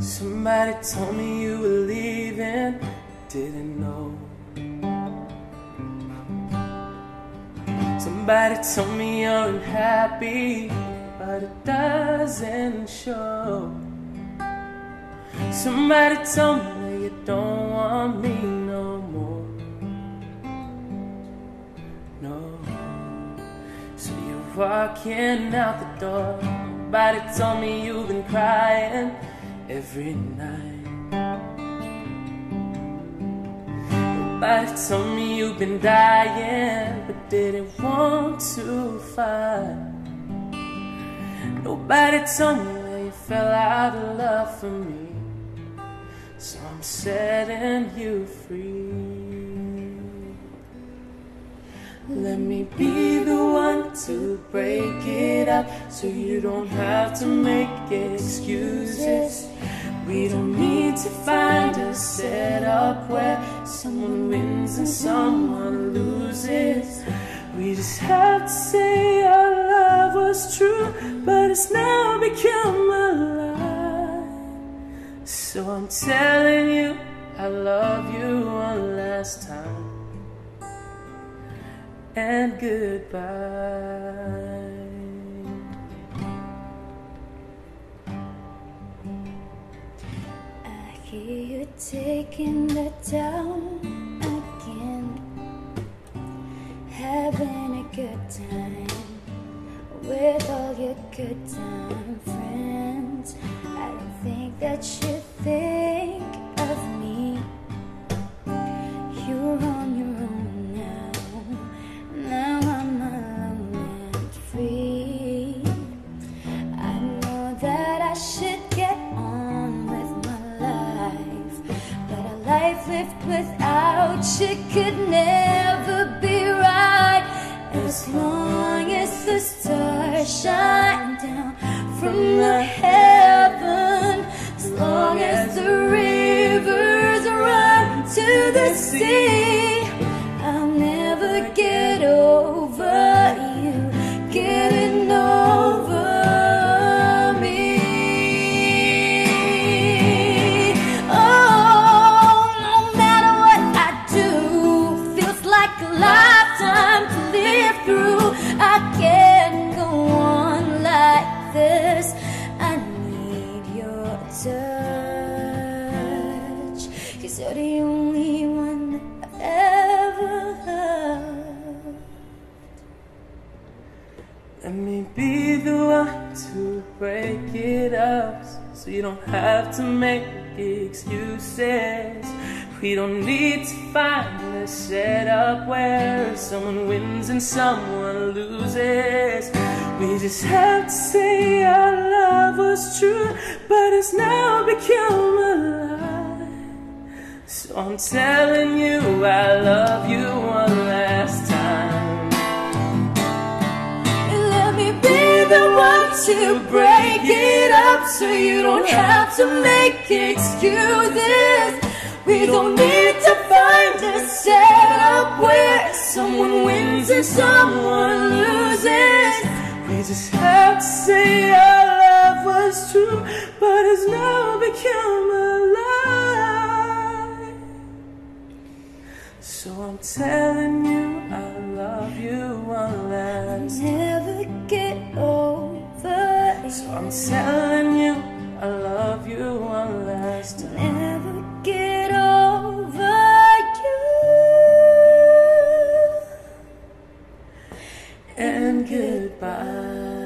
Somebody told me you were leaving, didn't know. Somebody told me you're unhappy, but it doesn't show. Somebody told me that you don't want me no more. No. So you're walking out the door. Somebody told me you've been crying every night. Nobody told me you've been dying, but didn't want to fight. Nobody told me that you fell out of love for me, so I'm setting you free. Let me be the one to break it up so you don't have to make excuses. We don't need to find a setup where someone wins and someone loses. We just have to say our love was true, but it's now become a lie. So I'm telling you, I love you one last time and goodbye. Taking the down again, having a good time with all your good time friends. I think that you think of me. You're on your own now. Now I'm alone and free. I know that I should lived without you could never be right. As long as the stars shine down from the heaven, as long as the rivers run to the sea, so you don't have to make excuses. We don't need to find a setup where someone wins and someone loses. We just have to say our love was true, but it's now become a lie. So I'm telling you, I love you to break it up so you don't have to make excuses. We don't need to find a setup where someone wins and someone loses. We just have to say our love was true, but it's now become a lie. So I'm telling you, I love you one last. So I'm telling you, I love you one last time. Never get over you. And goodbye.